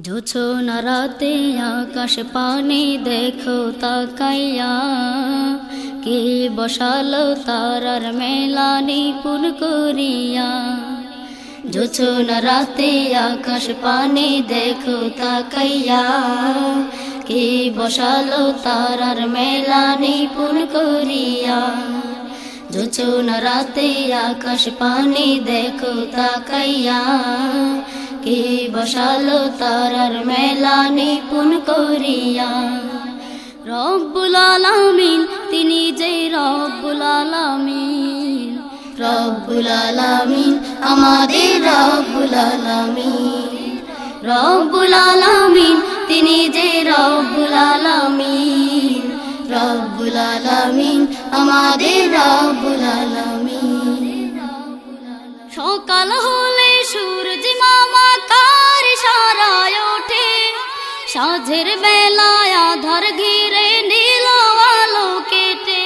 জোছনা রাতে আকাশ পানি, দেখো তাকাইয়া। কে বসালো তারার মেলা নিপুণ করিয়া? জোছনা রাতে আকাশ পানি, দেখো তাকাইয়া। কে বসালো তারার মেলা নিপুণ করিয়া? জোছনা রাতে আকাশ পানি, দেখো তাকাইয়া। কে বসালো তারার মেলা নিপুণ করিয়া। রব্বুল আলামিন, তিনি যে রব্বুল আলামিন। রব্বুল আলামিন, আমাদের রব্বুল আলামিন। রব্বুল আলামিন, তিনি যে রব্বুল আলামিন। রব্বুল আলামিন, আমাদের রব্বুল আলামিন। সকাল সাঁঝের বেলায় আধার ঘিরে নীল আলো কেটে।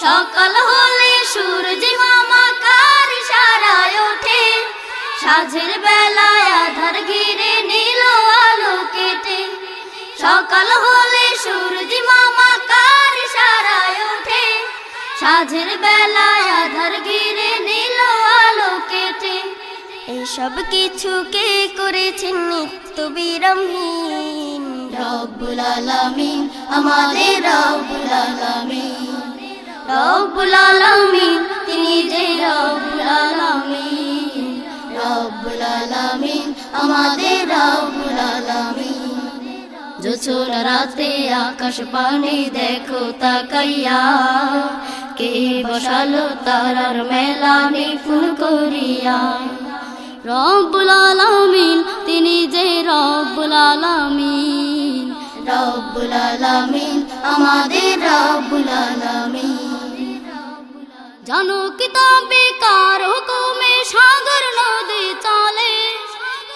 সকাল হলে সূরজ মামা কার সারায় ওঠে। সাঁঝের বেলায় আধার ঘিরে নীল আলো কেটে। সকাল হলে সূরজ মামা কার সারায় ওঠে। সাঁঝের বেলায় আধার ঘিরে নীল এসব কিছু কে করেছেন নিত্য বিরামহীন। রব্বুল আলামিন আমাদের রব্বুল আলামিন। রব্বুল আলামিন তিনি যে রব্বুল আলামিন। রব্বুল আলামিন আমাদের রব্বুল আলামিন। জোছর রাতে আকাশ পানি দেখো তাকাইয়া কে বসালো তারার মেলা নিপুণ করিয়া। রব্বুল আলামিন তিনি যে রব্বুল আলামিন। রব্বুল আলামিন আমাদের রব্বুল আলামিন। জানো কিতাবে কার হুকুমে সাগর নদী চলে?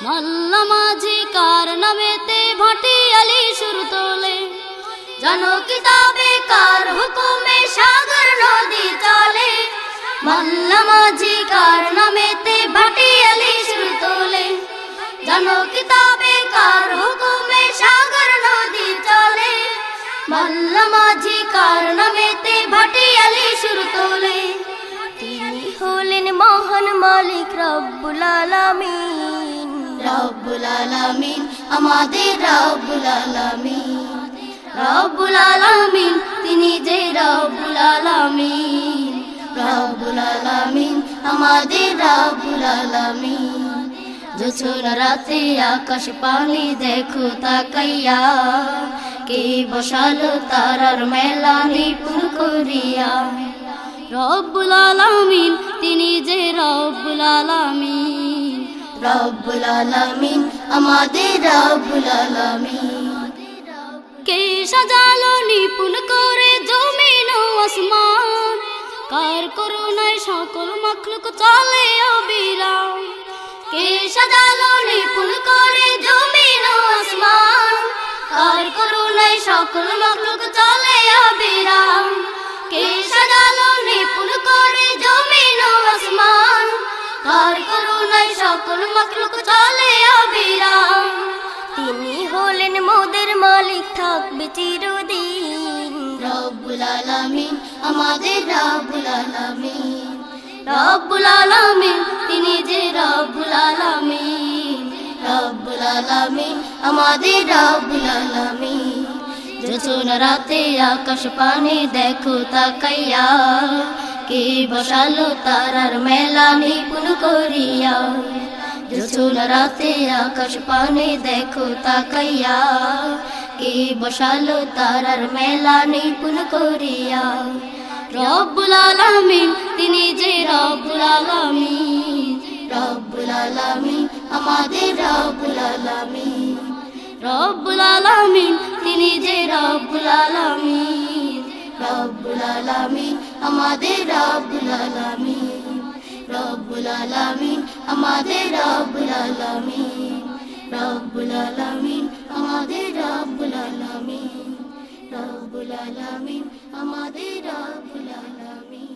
মাল্লা মাঝি কার নামেতে ভাটি আলি সুর তোলে? জানো কিতাবে কার হুকুমে সাগর নদী চলে? মাল্লা মাঝি কার নামেতে ভাটি মাঝি কার নামেতে ভাটি আলি সুর তোলে? তিনি হলেন মহান মালিক রব্বুল আলামিন। রব্বুল আলামিন আমাদের রব্বুল আলামিন। রব্বুল আলামিন তিনি যে রব্বুল আলামিন। রব্বুল আলামিন আমাদের রব্বুল আলামিন। রাতে আকাশ পানি দেখো তাকাইয়া কে বসালো তারার মেলা নিপুণ করিয়া। রব্বুল আলামিন তিনি যে রব্বুল আলামিন। রব্বুল আলামিন আমাদের রব্বুল আলামিন। কে সাজালো নিপুণ করে জমিন ও আসমান। কার করুণায় সকল মখলুক চলে অবিরাম। কে সাজালো নিপুণ করে জমিন আসমান? কার করুণায় সকল মখলুক চলে অবিরাম? কে সাজালো নিপুণ করে জমিন আসমান? কার করুণায় সকল মখলুক চলে অবিরাম? তিনি হলেন মোদের মালিক, থাকবে চিরদিন। রব্বুল আলামিন, আমাদের রব্বুল আলামিন। রব্বুল আলামিন, তিনি যে রব্বুল আলামিন রব্বুল আলামিন, আমাদের রব্বুল আলামিন। জোছন রাতে আকাশ পানি দেখো তাকাইয়া, কে বসালো তারার মেলা নিপুণ করিয়া। জোছন রাতে আকাশ পানি দেখো তাকাইয়া, কে বসালো তারার মেলা নিপুণ করিয়া। রব্বুল আলামিন তিনি যে রব্বুল আলামিন রব্বুল আলামিন আমাদের রব্বুল আলামিন রব্বুল আলামিন তিনি যে রব্বুল আলামিন রব্বুল আলামিন আমাদের রব্বুল আলামিন রব্বুল আলামিন আমাদের রব্বুল আলামিন রব্বুল আলামিন আমাদের রব্বুল আলামিন রবুল আলামিন আমাদের রবুল আলামিন।